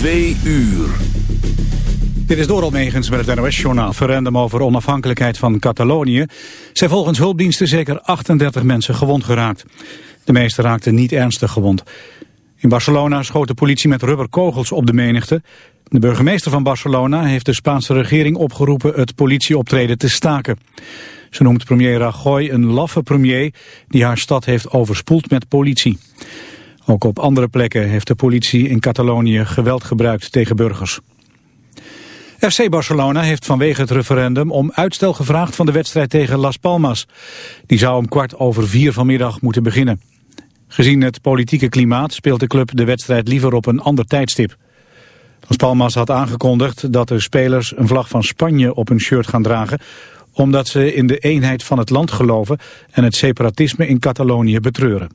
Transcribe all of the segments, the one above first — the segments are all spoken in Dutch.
Twee uur. Dit is Doral Megens met het NOS-journaal. Referendum over onafhankelijkheid van Catalonië... zijn volgens hulpdiensten zeker 38 mensen gewond geraakt. De meeste raakten niet ernstig gewond. In Barcelona schoot de politie met rubberkogels op de menigte. De burgemeester van Barcelona heeft de Spaanse regering opgeroepen... het politieoptreden te staken. Ze noemt premier Rajoy een laffe premier... die haar stad heeft overspoeld met politie. Ook op andere plekken heeft de politie in Catalonië geweld gebruikt tegen burgers. FC Barcelona heeft vanwege het referendum om uitstel gevraagd van de wedstrijd tegen Las Palmas. Die zou om kwart over vier vanmiddag moeten beginnen. Gezien het politieke klimaat speelt de club de wedstrijd liever op een ander tijdstip. Las Palmas had aangekondigd dat de spelers een vlag van Spanje op hun shirt gaan dragen... omdat ze in de eenheid van het land geloven en het separatisme in Catalonië betreuren.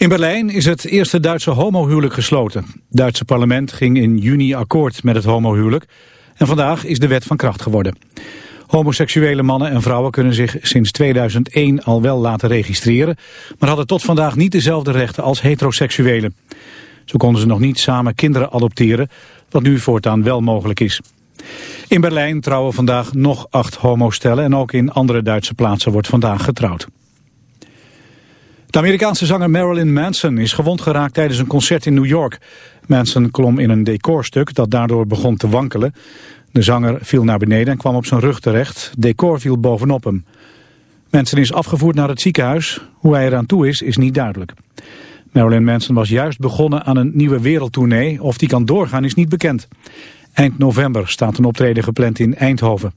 In Berlijn is het eerste Duitse homohuwelijk gesloten. Het Duitse parlement ging in juni akkoord met het homohuwelijk. En vandaag is de wet van kracht geworden. Homoseksuele mannen en vrouwen kunnen zich sinds 2001 al wel laten registreren... maar hadden tot vandaag niet dezelfde rechten als heteroseksuelen. Zo konden ze nog niet samen kinderen adopteren, wat nu voortaan wel mogelijk is. In Berlijn trouwen vandaag nog acht homostellen en ook in andere Duitse plaatsen wordt vandaag getrouwd. De Amerikaanse zanger Marilyn Manson is gewond geraakt tijdens een concert in New York. Manson klom in een decorstuk dat daardoor begon te wankelen. De zanger viel naar beneden en kwam op zijn rug terecht. Decor viel bovenop hem. Manson is afgevoerd naar het ziekenhuis. Hoe hij eraan toe is, is niet duidelijk. Marilyn Manson was juist begonnen aan een nieuwe wereldtournee. Of die kan doorgaan is niet bekend. Eind november staat een optreden gepland in Eindhoven.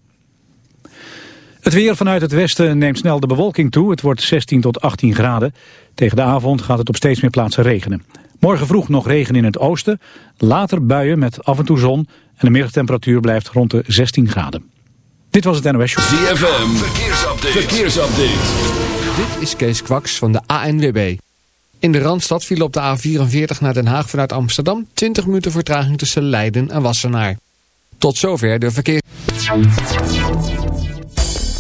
Het weer vanuit het westen neemt snel de bewolking toe. Het wordt 16 tot 18 graden. Tegen de avond gaat het op steeds meer plaatsen regenen. Morgen vroeg nog regen in het oosten. Later buien met af en toe zon. En de middagtemperatuur blijft rond de 16 graden. Dit was het NOS Show. ZFM, verkeersupdate. verkeersupdate. Dit is Kees Kwaks van de ANWB. In de Randstad viel op de A44 naar Den Haag vanuit Amsterdam... 20 minuten vertraging tussen Leiden en Wassenaar. Tot zover de verkeer...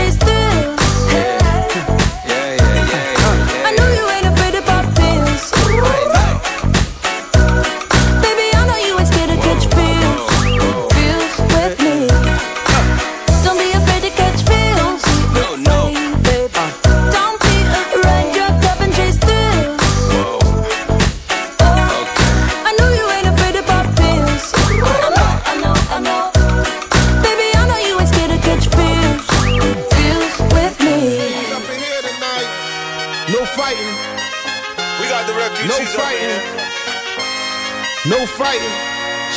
chase through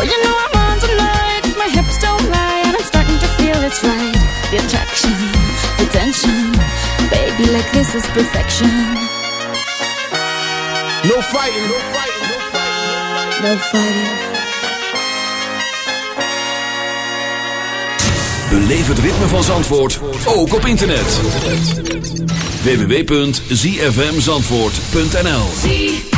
Oh, you know I'm on tonight, my hips don't lie, and I'm starting to feel it's right. The attraction, the tension. Baby, like this is perfection. No fighting, no fighting, no fighting. No fighting. Beleef het ritme van Zandvoort, ook op internet. www.zfmzandvoort.nl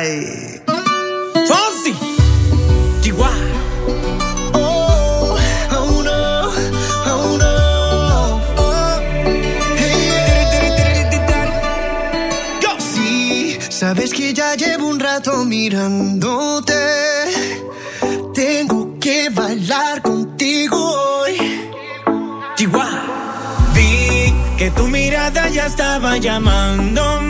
like Fonzie, DY. Sabes que ya llevo un rato mirándote. Tengo que bailar contigo hoy. Chihuahua. Vi que tu mirada ya estaba llamándome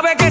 sabe que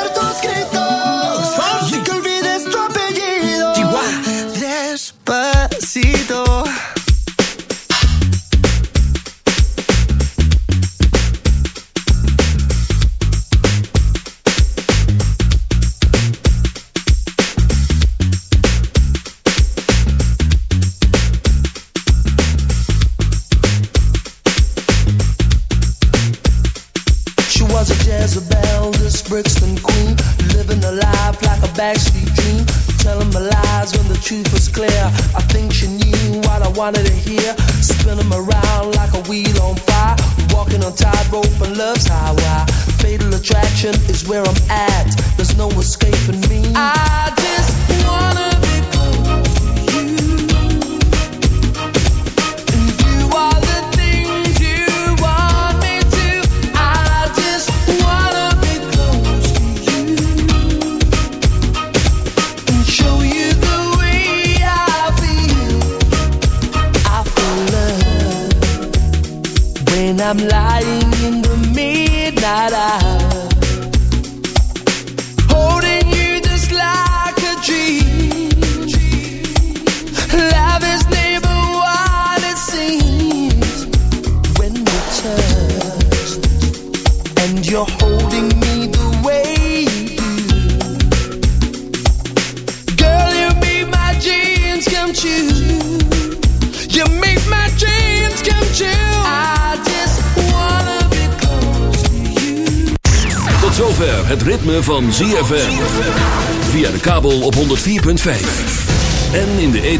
Despacito.